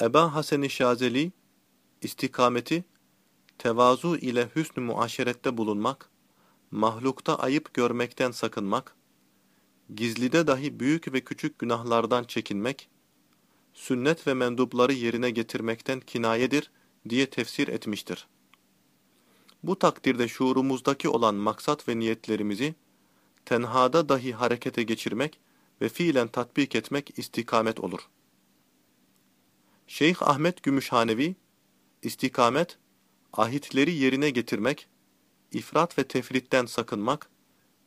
Eba Hasan-ı Şazeli, istikameti, tevazu ile hüsn-ü muaşerette bulunmak, mahlukta ayıp görmekten sakınmak, gizlide dahi büyük ve küçük günahlardan çekinmek, sünnet ve mendupları yerine getirmekten kinayedir diye tefsir etmiştir. Bu takdirde şuurumuzdaki olan maksat ve niyetlerimizi, tenhada dahi harekete geçirmek ve fiilen tatbik etmek istikamet olur. Şeyh Ahmet Gümüşhanevi, istikamet, ahitleri yerine getirmek, ifrat ve tefritten sakınmak,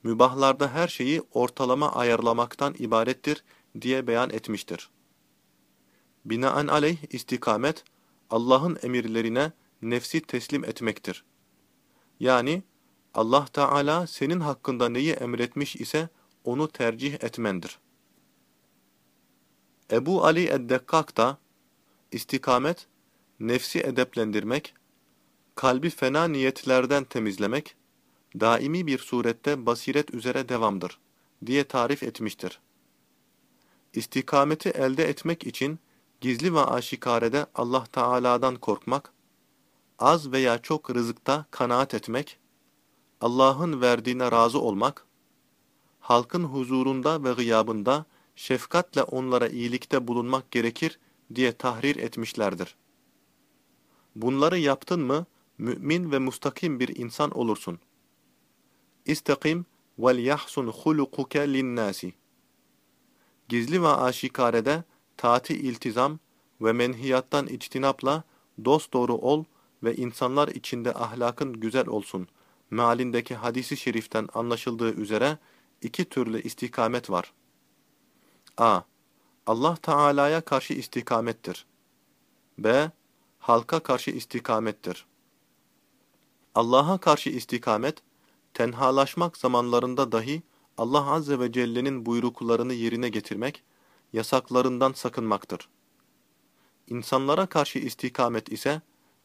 mübahlarda her şeyi ortalama ayarlamaktan ibarettir diye beyan etmiştir. Binaenaleyh istikamet, Allah'ın emirlerine nefsi teslim etmektir. Yani Allah Teala senin hakkında neyi emretmiş ise onu tercih etmendir. Ebu Ali Eddekkak da istikamet, nefsi edeplendirmek, kalbi fena niyetlerden temizlemek, daimi bir surette basiret üzere devamdır diye tarif etmiştir. İstikameti elde etmek için gizli ve aşikarede Allah Teala'dan korkmak, az veya çok rızıkta kanaat etmek, Allah'ın verdiğine razı olmak, halkın huzurunda ve gıyabında şefkatle onlara iyilikte bulunmak gerekir diye tahrir etmişlerdir. Bunları yaptın mı, mümin ve mustakim bir insan olursun. İstakim vel yahsun hulukuke linnâsi. Gizli ve aşikarede taati iltizam ve menhiyattan içtinapla dosdoğru ol ve insanlar içinde ahlakın güzel olsun. Mealindeki hadisi şeriften anlaşıldığı üzere iki türlü istikamet var. A. Allah Teala'ya karşı istikamettir. B. Halka karşı istikamettir. Allah'a karşı istikamet, tenhalaşmak zamanlarında dahi Allah Azze ve Celle'nin buyruklarını yerine getirmek, yasaklarından sakınmaktır. İnsanlara karşı istikamet ise,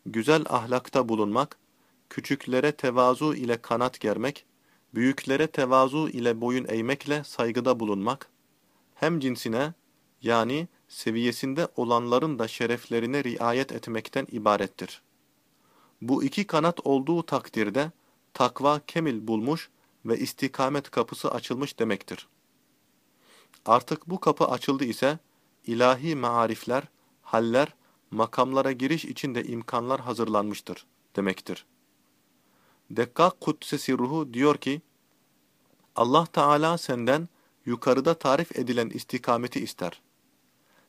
güzel ahlakta bulunmak, küçüklere tevazu ile kanat germek, büyüklere tevazu ile boyun eğmekle saygıda bulunmak, hem cinsine, yani seviyesinde olanların da şereflerine riayet etmekten ibarettir. Bu iki kanat olduğu takdirde, takva kemil bulmuş ve istikamet kapısı açılmış demektir. Artık bu kapı açıldı ise, ilahi maarifler, haller, makamlara giriş için de imkanlar hazırlanmıştır demektir. Dekkak Kudsesi ruhu diyor ki, Allah Teala senden yukarıda tarif edilen istikameti ister.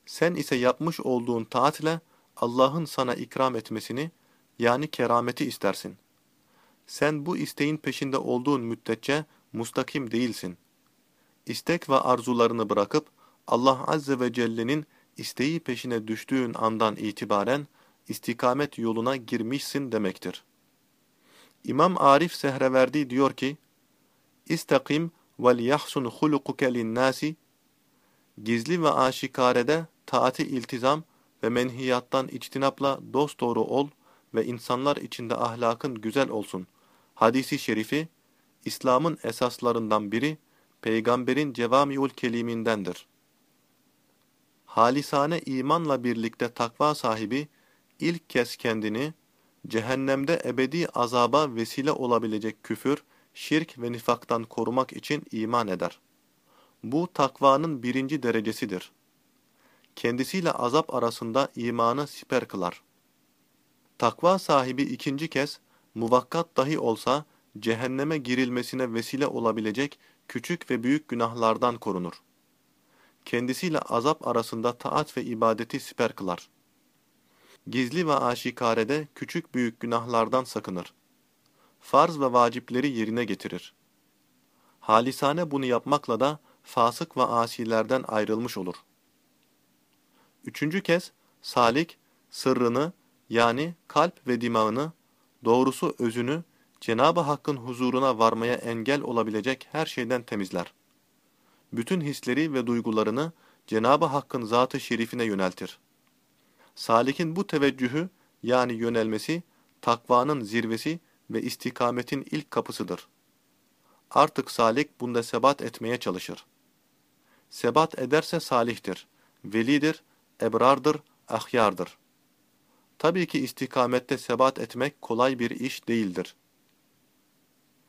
Sen ise yapmış olduğun taatle Allah'ın sana ikram etmesini, yani kerameti istersin. Sen bu isteğin peşinde olduğun müddetçe mustakim değilsin. İstek ve arzularını bırakıp Allah Azze ve Celle'nin isteği peşine düştüğün andan itibaren istikamet yoluna girmişsin demektir. İmam Arif Sehreverdi diyor ki, İstakim vel yahsun hulukuke linnâsi Gizli ve aşikarede taati iltizam ve menhiyattan içtinapla dosdoğru ol ve insanlar içinde ahlakın güzel olsun. Hadisi şerifi, İslam'ın esaslarından biri, peygamberin cevamiul kelimindendir. Halisane imanla birlikte takva sahibi, ilk kez kendini, cehennemde ebedi azaba vesile olabilecek küfür, şirk ve nifaktan korumak için iman eder. Bu takvanın birinci derecesidir. Kendisiyle azap arasında imanı siper kılar. Takva sahibi ikinci kez, muvakkat dahi olsa, cehenneme girilmesine vesile olabilecek küçük ve büyük günahlardan korunur. Kendisiyle azap arasında taat ve ibadeti siper kılar. Gizli ve aşikarede küçük büyük günahlardan sakınır. Farz ve vacipleri yerine getirir. Halisane bunu yapmakla da fasık ve asilerden ayrılmış olur. Üçüncü kez, salik, sırrını, yani kalp ve dimağını, doğrusu özünü, Cenab-ı Hakk'ın huzuruna varmaya engel olabilecek her şeyden temizler. Bütün hisleri ve duygularını Cenab-ı Hakk'ın zatı şerifine yöneltir. Salik'in bu teveccühü yani yönelmesi, takvanın zirvesi ve istikametin ilk kapısıdır. Artık salik bunda sebat etmeye çalışır. Sebat ederse salihtir, velidir, ebrardır, ahyardır. Tabii ki istikamette sebat etmek kolay bir iş değildir.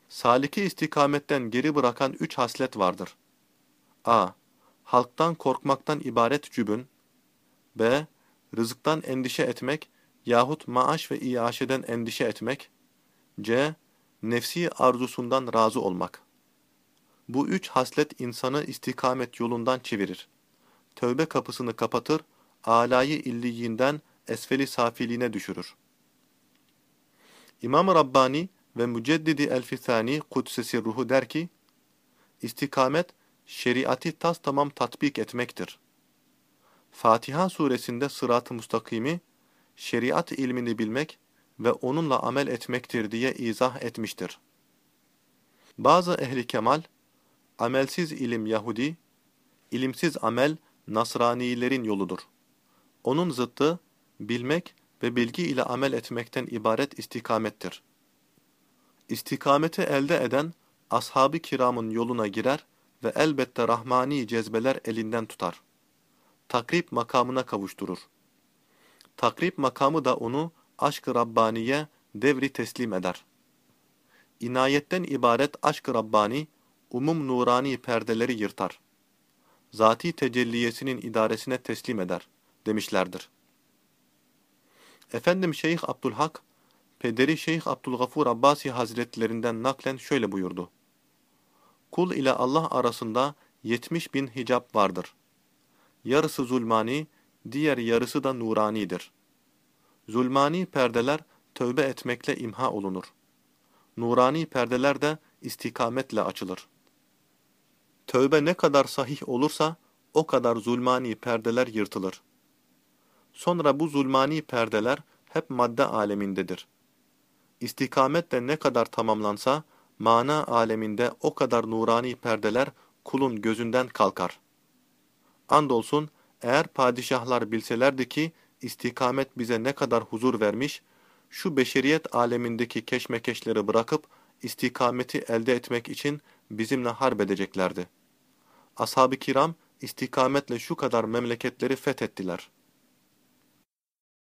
Saliki istikametten geri bırakan üç haslet vardır. a. Halktan korkmaktan ibaret cübün. b. Rızıktan endişe etmek yahut maaş ve iaşeden endişe etmek. c. Nefsi arzusundan razı olmak. Bu üç haslet insanı istikamet yolundan çevirir. Tövbe kapısını kapatır, alayı illiyinden esfeli safiliğine düşürür. İmam Rabbani ve Müceddidi El-Fithani Kudsesi Ruhu der ki, İstikamet, şeriatı tas tamam tatbik etmektir. Fatiha suresinde sırat-ı mustakimi, şeriat ilmini bilmek ve onunla amel etmektir diye izah etmiştir. Bazı ehli kemal, amelsiz ilim Yahudi, ilimsiz amel Nasranilerin yoludur. Onun zıttı, bilmek ve bilgi ile amel etmekten ibaret istikamettir. İstikameti elde eden, ashab-ı kiramın yoluna girer ve elbette rahmani cezbeler elinden tutar. Takrib makamına kavuşturur. Takrib makamı da onu aşk-ı Rabbaniye devri teslim eder. İnayetten ibaret aşk-ı Rabbani, umum nurani perdeleri yırtar. Zati tecelliyesinin idaresine teslim eder, demişlerdir. Efendim Şeyh Abdülhak, pederi Şeyh Abdülgafur Abbasi Hazretlerinden naklen şöyle buyurdu. Kul ile Allah arasında yetmiş bin hicap vardır. Yarısı zulmani, diğer yarısı da nuranidir. Zulmani perdeler tövbe etmekle imha olunur. Nurani perdeler de istikametle açılır. Tövbe ne kadar sahih olursa o kadar zulmani perdeler yırtılır. Sonra bu zulmani perdeler hep madde alemindedir. İstikamet de ne kadar tamamlansa mana aleminde o kadar nurani perdeler kulun gözünden kalkar. Andolsun eğer padişahlar bilselerdi ki istikamet bize ne kadar huzur vermiş, şu beşeriyet alemindeki keşmekeşleri bırakıp istikameti elde etmek için bizimle harp edeceklerdi. Ashab-ı kiram istikametle şu kadar memleketleri fethettiler.